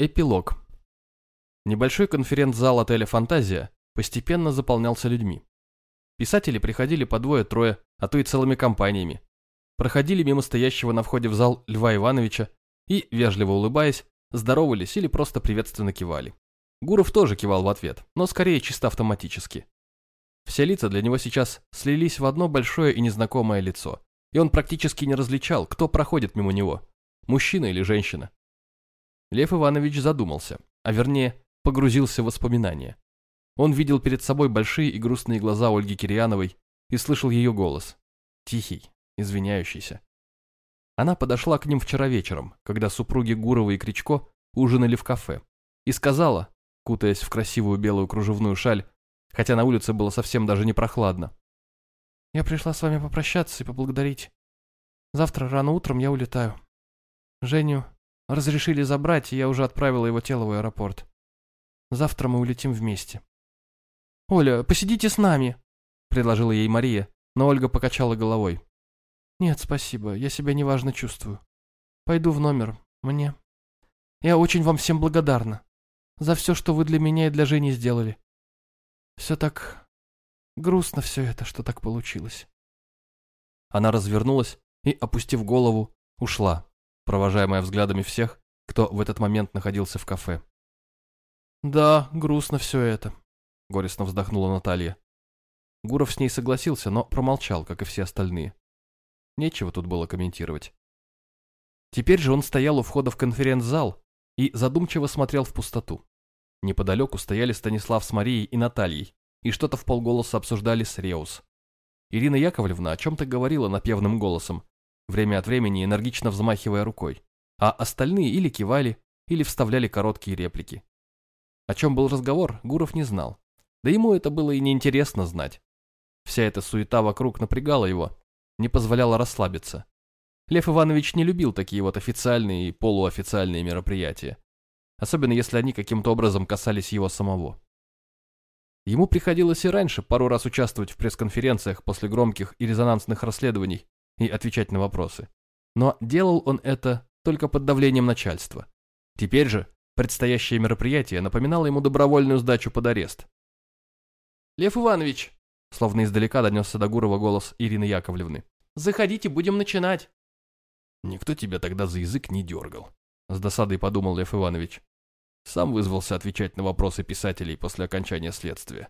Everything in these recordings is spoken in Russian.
Эпилог. Небольшой конференц-зал отеля «Фантазия» постепенно заполнялся людьми. Писатели приходили по двое-трое, а то и целыми компаниями. Проходили мимо стоящего на входе в зал Льва Ивановича и, вежливо улыбаясь, здоровались или просто приветственно кивали. Гуров тоже кивал в ответ, но скорее чисто автоматически. Все лица для него сейчас слились в одно большое и незнакомое лицо, и он практически не различал, кто проходит мимо него – мужчина или женщина. Лев Иванович задумался, а вернее, погрузился в воспоминания. Он видел перед собой большие и грустные глаза Ольги Кирьяновой и слышал ее голос. Тихий, извиняющийся. Она подошла к ним вчера вечером, когда супруги Гурова и Кричко ужинали в кафе, и сказала, кутаясь в красивую белую кружевную шаль, хотя на улице было совсем даже не прохладно. «Я пришла с вами попрощаться и поблагодарить. Завтра рано утром я улетаю. Женю Разрешили забрать, и я уже отправила его тело в аэропорт. Завтра мы улетим вместе. «Оля, посидите с нами», — предложила ей Мария, но Ольга покачала головой. «Нет, спасибо, я себя неважно чувствую. Пойду в номер, мне. Я очень вам всем благодарна за все, что вы для меня и для Жени сделали. Все так грустно все это, что так получилось». Она развернулась и, опустив голову, ушла провожаемая взглядами всех, кто в этот момент находился в кафе. «Да, грустно все это», — горестно вздохнула Наталья. Гуров с ней согласился, но промолчал, как и все остальные. Нечего тут было комментировать. Теперь же он стоял у входа в конференц-зал и задумчиво смотрел в пустоту. Неподалеку стояли Станислав с Марией и Натальей, и что-то в полголоса обсуждали с Реус. Ирина Яковлевна о чем-то говорила напевным голосом, время от времени энергично взмахивая рукой, а остальные или кивали, или вставляли короткие реплики. О чем был разговор, Гуров не знал. Да ему это было и неинтересно знать. Вся эта суета вокруг напрягала его, не позволяла расслабиться. Лев Иванович не любил такие вот официальные и полуофициальные мероприятия, особенно если они каким-то образом касались его самого. Ему приходилось и раньше пару раз участвовать в пресс-конференциях после громких и резонансных расследований, и отвечать на вопросы. Но делал он это только под давлением начальства. Теперь же предстоящее мероприятие напоминало ему добровольную сдачу под арест. «Лев Иванович!» Словно издалека донесся до Гурова голос Ирины Яковлевны. «Заходите, будем начинать!» «Никто тебя тогда за язык не дергал», — с досадой подумал Лев Иванович. Сам вызвался отвечать на вопросы писателей после окончания следствия.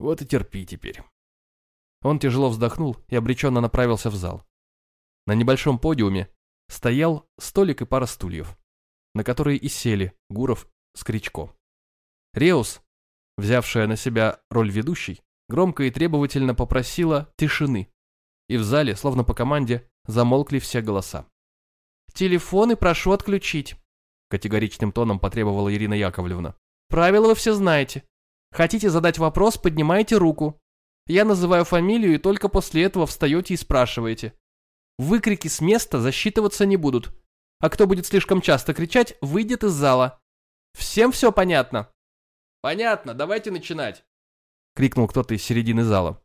Вот и терпи теперь. Он тяжело вздохнул и обреченно направился в зал. На небольшом подиуме стоял столик и пара стульев, на которые и сели Гуров с Кричко. Реус, взявшая на себя роль ведущей, громко и требовательно попросила тишины, и в зале, словно по команде, замолкли все голоса. «Телефоны прошу отключить», — категоричным тоном потребовала Ирина Яковлевна. «Правила вы все знаете. Хотите задать вопрос, поднимайте руку. Я называю фамилию, и только после этого встаете и спрашиваете. Выкрики с места засчитываться не будут. А кто будет слишком часто кричать, выйдет из зала. Всем все понятно? Понятно, давайте начинать. Крикнул кто-то из середины зала.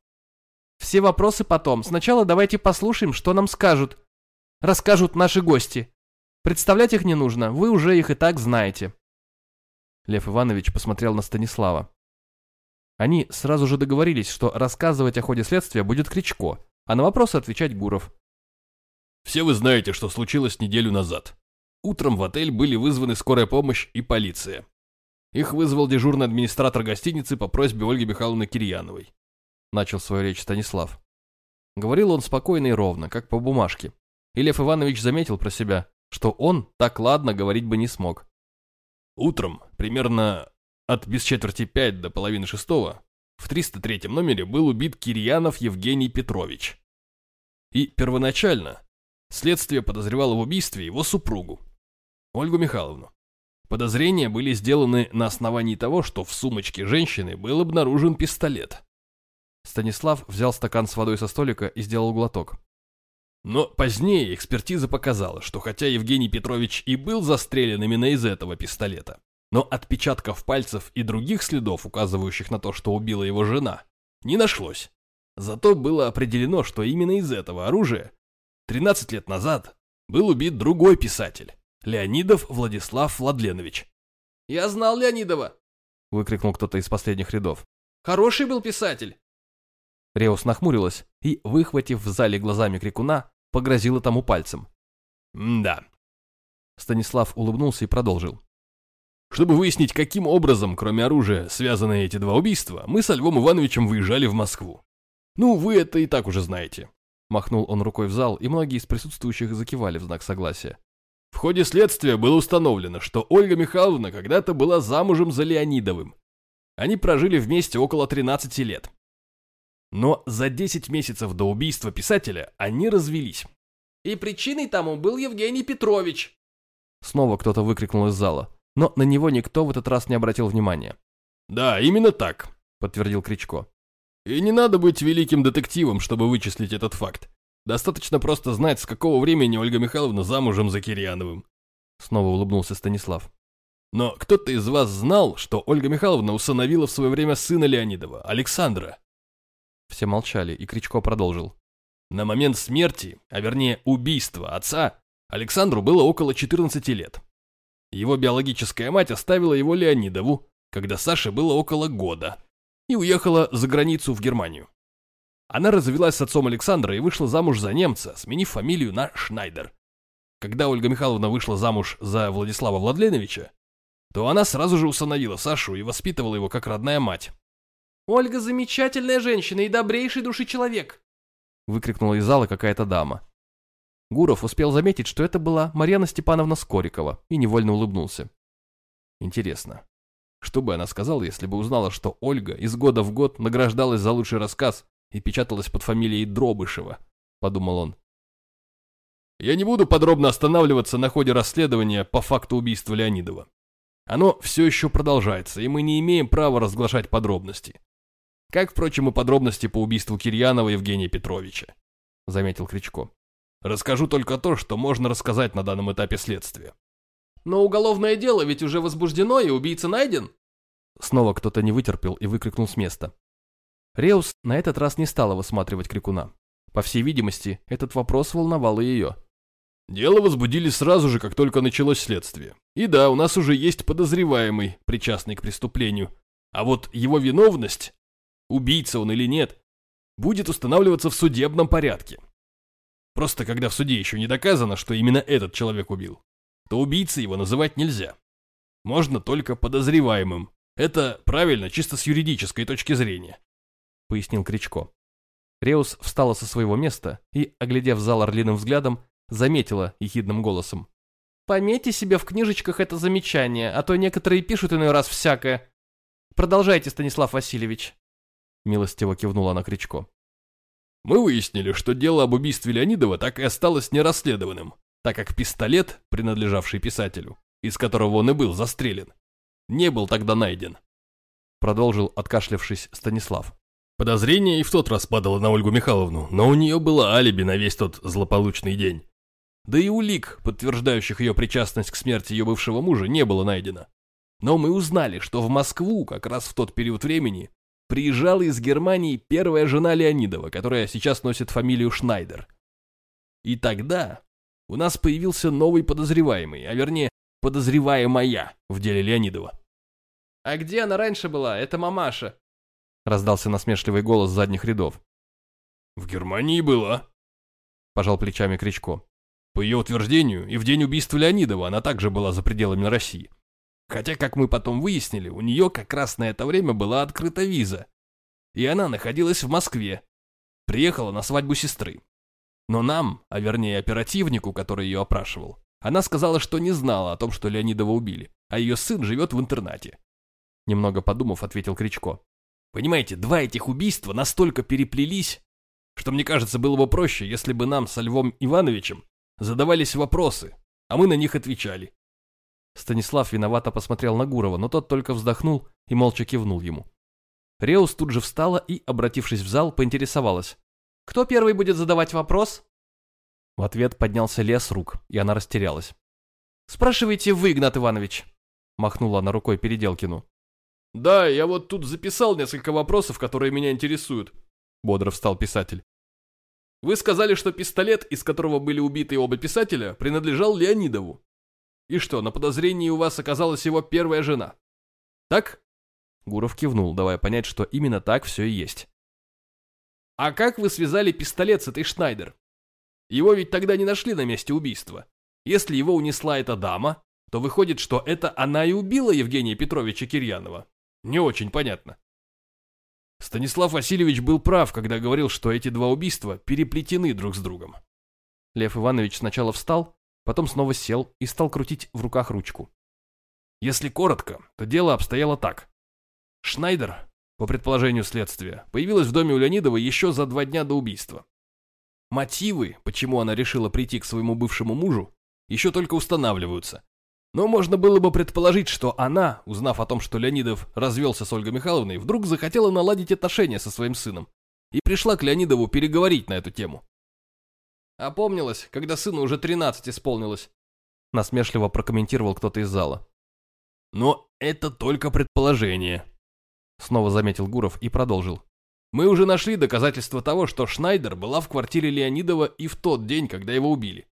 Все вопросы потом. Сначала давайте послушаем, что нам скажут. Расскажут наши гости. Представлять их не нужно, вы уже их и так знаете. Лев Иванович посмотрел на Станислава. Они сразу же договорились, что рассказывать о ходе следствия будет Кричко, а на вопросы отвечать Гуров. «Все вы знаете, что случилось неделю назад. Утром в отель были вызваны скорая помощь и полиция. Их вызвал дежурный администратор гостиницы по просьбе Ольги Михайловны Кирьяновой. Начал свою речь Станислав. Говорил он спокойно и ровно, как по бумажке. И Лев Иванович заметил про себя, что он так ладно говорить бы не смог. Утром, примерно от без четверти пять до половины шестого в 303 номере был убит Кирьянов Евгений Петрович. И первоначально следствие подозревало в убийстве его супругу, Ольгу Михайловну. Подозрения были сделаны на основании того, что в сумочке женщины был обнаружен пистолет. Станислав взял стакан с водой со столика и сделал глоток. Но позднее экспертиза показала, что хотя Евгений Петрович и был застрелен именно из этого пистолета, но отпечатков пальцев и других следов, указывающих на то, что убила его жена, не нашлось. Зато было определено, что именно из этого оружия 13 лет назад был убит другой писатель, Леонидов Владислав Владленович. «Я знал Леонидова!» — выкрикнул кто-то из последних рядов. «Хороший был писатель!» Реус нахмурилась и, выхватив в зале глазами крикуна, погрозила тому пальцем. «Да». Станислав улыбнулся и продолжил. Чтобы выяснить, каким образом, кроме оружия, связаны эти два убийства, мы со Львом Ивановичем выезжали в Москву. Ну, вы это и так уже знаете. Махнул он рукой в зал, и многие из присутствующих закивали в знак согласия. В ходе следствия было установлено, что Ольга Михайловна когда-то была замужем за Леонидовым. Они прожили вместе около 13 лет. Но за 10 месяцев до убийства писателя они развелись. «И причиной тому был Евгений Петрович!» Снова кто-то выкрикнул из зала, но на него никто в этот раз не обратил внимания. «Да, именно так», — подтвердил Кричко. «И не надо быть великим детективом, чтобы вычислить этот факт. Достаточно просто знать, с какого времени Ольга Михайловна замужем за Кирьяновым». Снова улыбнулся Станислав. «Но кто-то из вас знал, что Ольга Михайловна усыновила в свое время сына Леонидова, Александра?» Все молчали, и Кричко продолжил. На момент смерти, а вернее убийства отца, Александру было около 14 лет. Его биологическая мать оставила его Леонидову, когда Саше было около года, и уехала за границу в Германию. Она развелась с отцом Александра и вышла замуж за немца, сменив фамилию на Шнайдер. Когда Ольга Михайловна вышла замуж за Владислава Владленовича, то она сразу же усыновила Сашу и воспитывала его как родная мать. «Ольга замечательная женщина и добрейший души человек!» выкрикнула из зала какая-то дама. Гуров успел заметить, что это была Марьяна Степановна Скорикова, и невольно улыбнулся. Интересно, что бы она сказала, если бы узнала, что Ольга из года в год награждалась за лучший рассказ и печаталась под фамилией Дробышева, подумал он. Я не буду подробно останавливаться на ходе расследования по факту убийства Леонидова. Оно все еще продолжается, и мы не имеем права разглашать подробности. Как, впрочем, и подробности по убийству Кирьянова Евгения Петровича, заметил Кричко. Расскажу только то, что можно рассказать на данном этапе следствия. Но уголовное дело ведь уже возбуждено, и убийца найден. Снова кто-то не вытерпел и выкрикнул с места. Реус на этот раз не стала высматривать крикуна. По всей видимости, этот вопрос волновал и ее. Дело возбудили сразу же, как только началось следствие. И да, у нас уже есть подозреваемый, причастный к преступлению. А вот его виновность убийца он или нет, будет устанавливаться в судебном порядке. Просто когда в суде еще не доказано, что именно этот человек убил, то убийцей его называть нельзя. Можно только подозреваемым. Это правильно, чисто с юридической точки зрения, пояснил Кричко. Реус встала со своего места и, оглядев зал орлиным взглядом, заметила ехидным голосом. «Пометьте себе в книжечках это замечание, а то некоторые пишут иной раз всякое. Продолжайте, Станислав Васильевич». Милостиво кивнула на Кричко. Мы выяснили, что дело об убийстве Леонидова так и осталось нерасследованным, так как пистолет, принадлежавший писателю, из которого он и был застрелен, не был тогда найден. Продолжил, откашлявшись, Станислав. Подозрение и в тот раз падало на Ольгу Михайловну, но у нее было алиби на весь тот злополучный день. Да и улик, подтверждающих ее причастность к смерти ее бывшего мужа, не было найдено. Но мы узнали, что в Москву как раз в тот период времени приезжала из Германии первая жена Леонидова, которая сейчас носит фамилию Шнайдер. И тогда у нас появился новый подозреваемый, а вернее, подозреваемая в деле Леонидова. «А где она раньше была? Это мамаша!» Раздался насмешливый голос задних рядов. «В Германии была», – пожал плечами Кричко. По ее утверждению, и в день убийства Леонидова она также была за пределами России. Хотя, как мы потом выяснили, у нее как раз на это время была открыта виза. И она находилась в Москве. Приехала на свадьбу сестры. Но нам, а вернее оперативнику, который ее опрашивал, она сказала, что не знала о том, что Леонидова убили, а ее сын живет в интернате. Немного подумав, ответил Кричко. Понимаете, два этих убийства настолько переплелись, что мне кажется, было бы проще, если бы нам со Львом Ивановичем задавались вопросы, а мы на них отвечали. Станислав виновато посмотрел на Гурова, но тот только вздохнул и молча кивнул ему. Реус тут же встала и, обратившись в зал, поинтересовалась. «Кто первый будет задавать вопрос?» В ответ поднялся лес рук, и она растерялась. «Спрашивайте вы, Игнат Иванович», — махнула она рукой Переделкину. «Да, я вот тут записал несколько вопросов, которые меня интересуют», — бодро встал писатель. «Вы сказали, что пистолет, из которого были убиты оба писателя, принадлежал Леонидову. И что, на подозрении у вас оказалась его первая жена? Так? Гуров кивнул, давая понять, что именно так все и есть. А как вы связали пистолет с этой Шнайдер? Его ведь тогда не нашли на месте убийства. Если его унесла эта дама, то выходит, что это она и убила Евгения Петровича Кирьянова. Не очень понятно. Станислав Васильевич был прав, когда говорил, что эти два убийства переплетены друг с другом. Лев Иванович сначала встал, потом снова сел и стал крутить в руках ручку. Если коротко, то дело обстояло так. Шнайдер, по предположению следствия, появилась в доме у Леонидова еще за два дня до убийства. Мотивы, почему она решила прийти к своему бывшему мужу, еще только устанавливаются. Но можно было бы предположить, что она, узнав о том, что Леонидов развелся с Ольгой Михайловной, вдруг захотела наладить отношения со своим сыном и пришла к Леонидову переговорить на эту тему. Опомнилась, когда сыну уже 13 исполнилось. Насмешливо прокомментировал кто-то из зала. Но это только предположение. Снова заметил Гуров и продолжил. Мы уже нашли доказательства того, что Шнайдер была в квартире Леонидова и в тот день, когда его убили.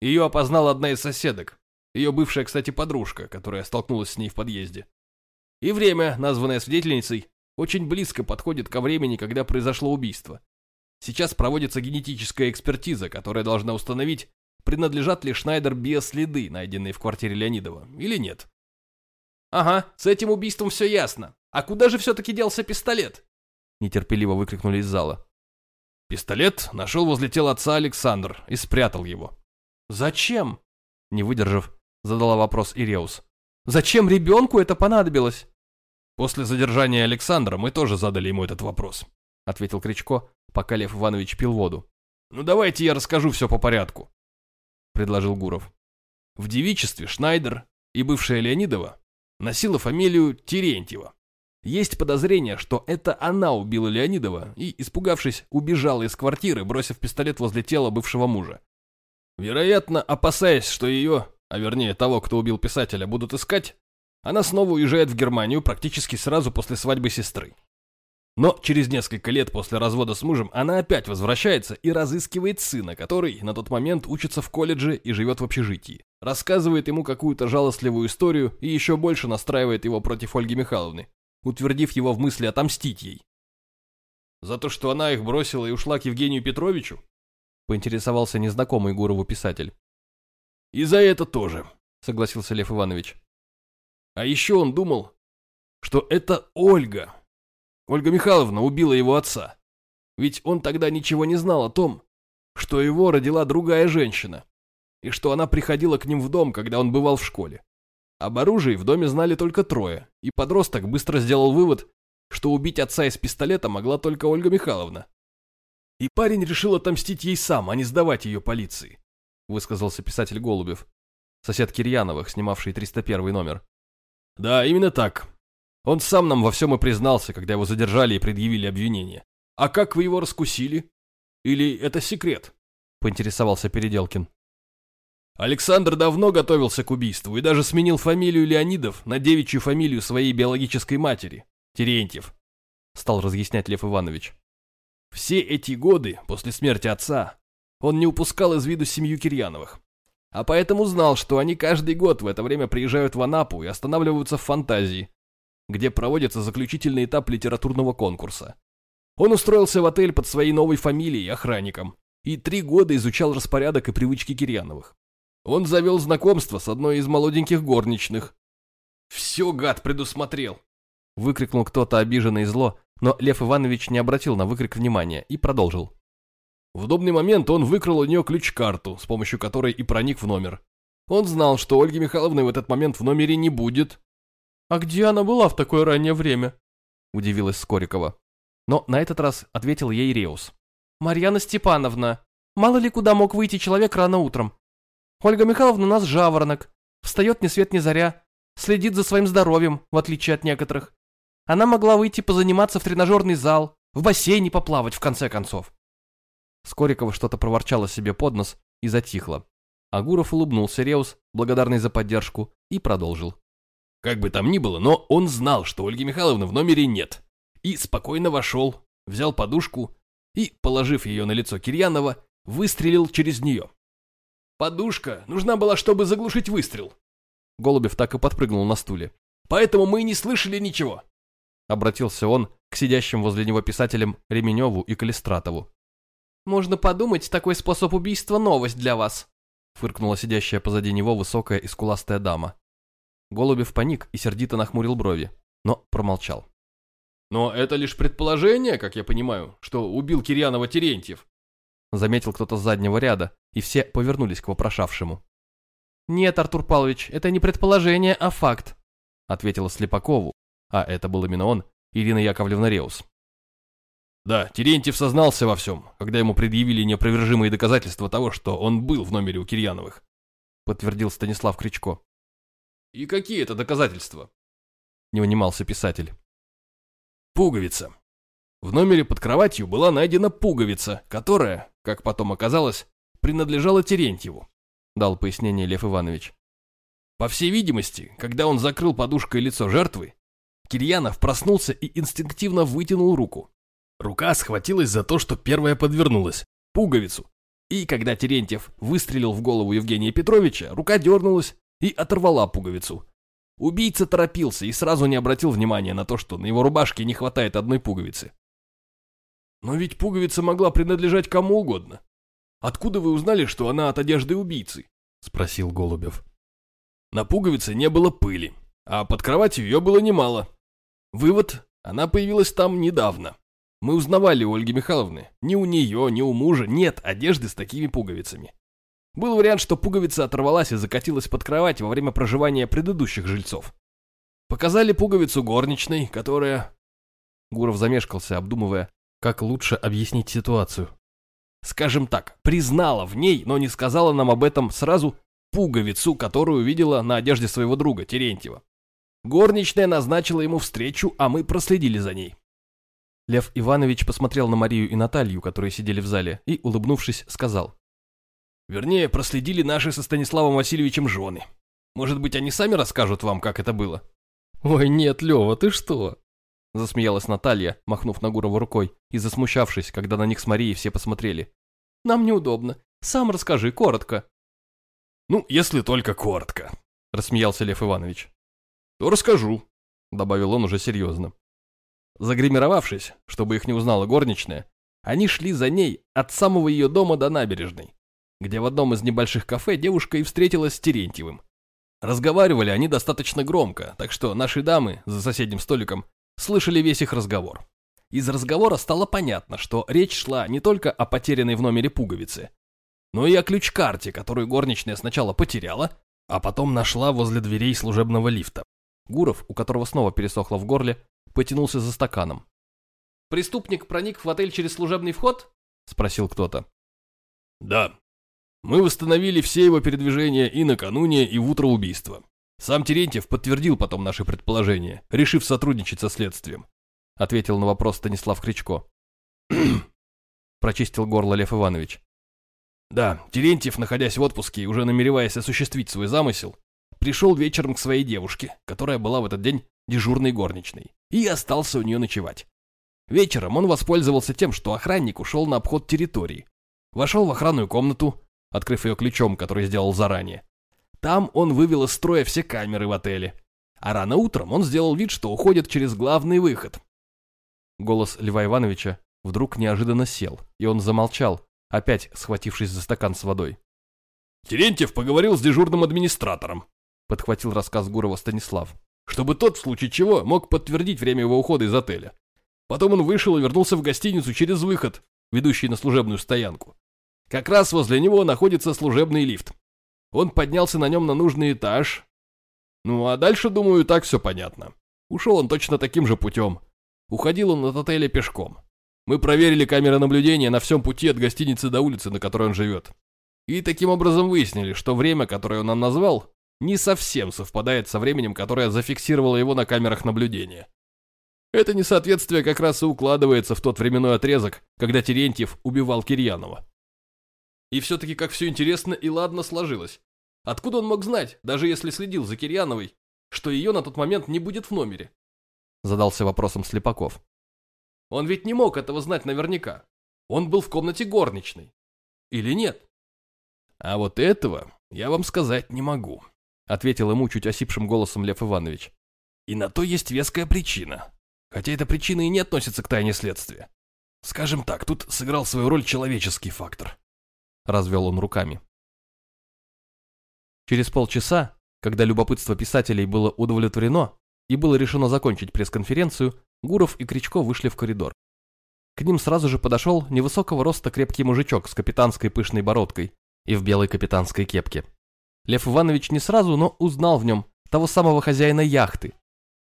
Ее опознала одна из соседок, ее бывшая, кстати, подружка, которая столкнулась с ней в подъезде. И время, названное свидетельницей, очень близко подходит ко времени, когда произошло убийство. Сейчас проводится генетическая экспертиза, которая должна установить, принадлежат ли Шнайдер биоследы, найденные в квартире Леонидова, или нет. Ага, с этим убийством все ясно. А куда же все-таки делся пистолет? Нетерпеливо выкрикнули из зала. Пистолет нашел возле тела отца Александр и спрятал его. Зачем? Не выдержав, задала вопрос Иреус. «Зачем ребенку это понадобилось?» «После задержания Александра мы тоже задали ему этот вопрос», ответил Кричко, пока Лев Иванович пил воду. «Ну давайте я расскажу все по порядку», предложил Гуров. В девичестве Шнайдер и бывшая Леонидова носила фамилию Терентьева. Есть подозрение, что это она убила Леонидова и, испугавшись, убежала из квартиры, бросив пистолет возле тела бывшего мужа. Вероятно, опасаясь, что ее а вернее того, кто убил писателя, будут искать, она снова уезжает в Германию практически сразу после свадьбы сестры. Но через несколько лет после развода с мужем она опять возвращается и разыскивает сына, который на тот момент учится в колледже и живет в общежитии. Рассказывает ему какую-то жалостливую историю и еще больше настраивает его против Ольги Михайловны, утвердив его в мысли отомстить ей. За то, что она их бросила и ушла к Евгению Петровичу? Поинтересовался незнакомый Гурову писатель. «И за это тоже», — согласился Лев Иванович. А еще он думал, что это Ольга. Ольга Михайловна убила его отца. Ведь он тогда ничего не знал о том, что его родила другая женщина, и что она приходила к ним в дом, когда он бывал в школе. Об оружии в доме знали только трое, и подросток быстро сделал вывод, что убить отца из пистолета могла только Ольга Михайловна. И парень решил отомстить ей сам, а не сдавать ее полиции высказался писатель Голубев, сосед Кирьяновых, снимавший 301 номер. Да, именно так. Он сам нам во всем и признался, когда его задержали и предъявили обвинение. А как вы его раскусили? Или это секрет? Поинтересовался Переделкин. Александр давно готовился к убийству и даже сменил фамилию Леонидов на девичью фамилию своей биологической матери, Терентьев, стал разъяснять Лев Иванович. Все эти годы после смерти отца он не упускал из виду семью Кирьяновых. А поэтому знал, что они каждый год в это время приезжают в Анапу и останавливаются в Фантазии, где проводится заключительный этап литературного конкурса. Он устроился в отель под своей новой фамилией, охранником, и три года изучал распорядок и привычки Кирьяновых. Он завел знакомство с одной из молоденьких горничных. «Все, гад, предусмотрел!» Выкрикнул кто-то обиженный и зло, но Лев Иванович не обратил на выкрик внимания и продолжил. В удобный момент он выкрал у нее ключ-карту, с помощью которой и проник в номер. Он знал, что Ольги Михайловны в этот момент в номере не будет. «А где она была в такое раннее время?» – удивилась Скорикова. Но на этот раз ответил ей Реус. «Марьяна Степановна, мало ли куда мог выйти человек рано утром. Ольга Михайловна у нас жаворонок, встает ни свет ни заря, следит за своим здоровьем, в отличие от некоторых. Она могла выйти позаниматься в тренажерный зал, в бассейне поплавать, в конце концов. Скорикова что-то проворчала себе под нос и затихла. Агуров улыбнулся Реус, благодарный за поддержку, и продолжил. Как бы там ни было, но он знал, что Ольги Михайловны в номере нет. И спокойно вошел, взял подушку и, положив ее на лицо Кирьянова, выстрелил через нее. Подушка нужна была, чтобы заглушить выстрел, Голубев так и подпрыгнул на стуле. «Поэтому мы и не слышали ничего!» Обратился он к сидящим возле него писателям Ременеву и Калистратову. «Можно подумать, такой способ убийства – новость для вас», фыркнула сидящая позади него высокая и скуластая дама. Голубев паник и сердито нахмурил брови, но промолчал. «Но это лишь предположение, как я понимаю, что убил Кирьянова Терентьев», заметил кто-то с заднего ряда, и все повернулись к вопрошавшему. «Нет, Артур Павлович, это не предположение, а факт», ответила Слепакову, а это был именно он, Ирина Яковлевна Реус. Да, Терентьев сознался во всем, когда ему предъявили неопровержимые доказательства того, что он был в номере у Кирьяновых. Подтвердил Станислав Кричко. И какие это доказательства? Не унимался писатель. Пуговица. В номере под кроватью была найдена пуговица, которая, как потом оказалось, принадлежала Терентьеву, дал пояснение Лев Иванович. По всей видимости, когда он закрыл подушкой лицо жертвы, Кирьянов проснулся и инстинктивно вытянул руку. Рука схватилась за то, что первая подвернулась – пуговицу. И когда Терентьев выстрелил в голову Евгения Петровича, рука дернулась и оторвала пуговицу. Убийца торопился и сразу не обратил внимания на то, что на его рубашке не хватает одной пуговицы. Но ведь пуговица могла принадлежать кому угодно. Откуда вы узнали, что она от одежды убийцы? Спросил Голубев. На пуговице не было пыли, а под кроватью ее было немало. Вывод, она появилась там недавно. Мы узнавали у Ольги Михайловны. Ни у нее, ни у мужа нет одежды с такими пуговицами. Был вариант, что пуговица оторвалась и закатилась под кровать во время проживания предыдущих жильцов. Показали пуговицу горничной, которая... Гуров замешкался, обдумывая, как лучше объяснить ситуацию. Скажем так, признала в ней, но не сказала нам об этом сразу пуговицу, которую видела на одежде своего друга, Терентьева. Горничная назначила ему встречу, а мы проследили за ней. Лев Иванович посмотрел на Марию и Наталью, которые сидели в зале, и, улыбнувшись, сказал. «Вернее, проследили наши со Станиславом Васильевичем жены. Может быть, они сами расскажут вам, как это было?» «Ой, нет, Лева, ты что?» Засмеялась Наталья, махнув на Гурова рукой и засмущавшись, когда на них с Марией все посмотрели. «Нам неудобно. Сам расскажи, коротко». «Ну, если только коротко», — рассмеялся Лев Иванович. «То расскажу», — добавил он уже серьезно. Загримировавшись, чтобы их не узнала горничная, они шли за ней от самого ее дома до набережной, где в одном из небольших кафе девушка и встретилась с Терентьевым. Разговаривали они достаточно громко, так что наши дамы за соседним столиком слышали весь их разговор. Из разговора стало понятно, что речь шла не только о потерянной в номере пуговице, но и о ключ-карте, которую горничная сначала потеряла, а потом нашла возле дверей служебного лифта. Гуров, у которого снова пересохло в горле, потянулся за стаканом. «Преступник проник в отель через служебный вход?» — спросил кто-то. «Да. Мы восстановили все его передвижения и накануне, и в утро убийства. Сам Терентьев подтвердил потом наши предположения, решив сотрудничать со следствием», — ответил на вопрос Станислав Кричко. Прочистил горло Лев Иванович. Да, Терентьев, находясь в отпуске и уже намереваясь осуществить свой замысел, пришел вечером к своей девушке, которая была в этот день дежурной горничной, и остался у нее ночевать. Вечером он воспользовался тем, что охранник ушел на обход территории. Вошел в охранную комнату, открыв ее ключом, который сделал заранее. Там он вывел из строя все камеры в отеле. А рано утром он сделал вид, что уходит через главный выход. Голос Льва Ивановича вдруг неожиданно сел, и он замолчал, опять схватившись за стакан с водой. Терентьев поговорил с дежурным администратором, подхватил рассказ Гурова Станислав чтобы тот, в случае чего, мог подтвердить время его ухода из отеля. Потом он вышел и вернулся в гостиницу через выход, ведущий на служебную стоянку. Как раз возле него находится служебный лифт. Он поднялся на нем на нужный этаж. Ну а дальше, думаю, так все понятно. Ушел он точно таким же путем. Уходил он от отеля пешком. Мы проверили камеры наблюдения на всем пути от гостиницы до улицы, на которой он живет. И таким образом выяснили, что время, которое он нам назвал, не совсем совпадает со временем, которое зафиксировало его на камерах наблюдения. Это несоответствие как раз и укладывается в тот временной отрезок, когда Терентьев убивал Кирьянова. И все-таки как все интересно и ладно сложилось. Откуда он мог знать, даже если следил за Кирьяновой, что ее на тот момент не будет в номере? Задался вопросом Слепаков. Он ведь не мог этого знать наверняка. Он был в комнате горничной. Или нет? А вот этого я вам сказать не могу. ответил ему чуть осипшим голосом Лев Иванович. И на то есть веская причина. Хотя эта причина и не относится к тайне следствия. Скажем так, тут сыграл свою роль человеческий фактор. Развел он руками. Через полчаса, когда любопытство писателей было удовлетворено и было решено закончить пресс-конференцию, Гуров и Кричко вышли в коридор. К ним сразу же подошел невысокого роста крепкий мужичок с капитанской пышной бородкой и в белой капитанской кепке. Лев Иванович не сразу, но узнал в нем того самого хозяина яхты,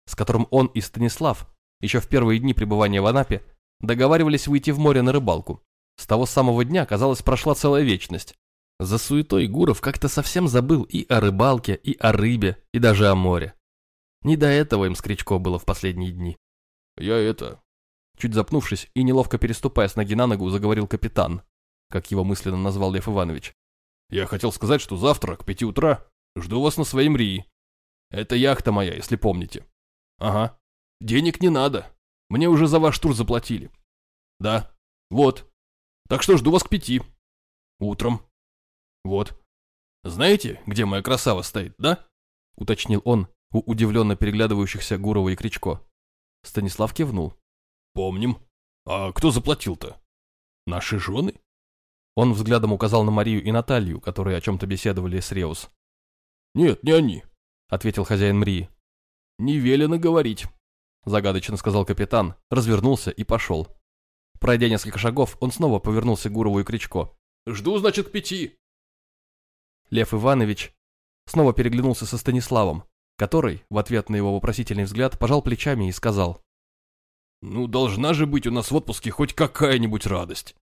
с которым он и Станислав еще в первые дни пребывания в Анапе договаривались выйти в море на рыбалку. С того самого дня, казалось, прошла целая вечность. За суетой Гуров как-то совсем забыл и о рыбалке, и о рыбе, и даже о море. Не до этого им с Кричко было в последние дни. «Я это...» Чуть запнувшись и неловко переступая с ноги на ногу, заговорил капитан, как его мысленно назвал Лев Иванович. «Я хотел сказать, что завтра к пяти утра жду вас на своей мрии. Это яхта моя, если помните». «Ага. Денег не надо. Мне уже за ваш тур заплатили». «Да. Вот. Так что жду вас к пяти. Утром. Вот. Знаете, где моя красава стоит, да?» Уточнил он у удивленно переглядывающихся Гурова и Кричко. Станислав кивнул. «Помним. А кто заплатил-то? Наши жены?» Он взглядом указал на Марию и Наталью, которые о чем-то беседовали с Реус. «Нет, не они», — ответил хозяин Мрии. «Не велено говорить», — загадочно сказал капитан, развернулся и пошел. Пройдя несколько шагов, он снова повернулся к Гурову и Кричко. «Жду, значит, к пяти». Лев Иванович снова переглянулся со Станиславом, который, в ответ на его вопросительный взгляд, пожал плечами и сказал. «Ну, должна же быть у нас в отпуске хоть какая-нибудь радость.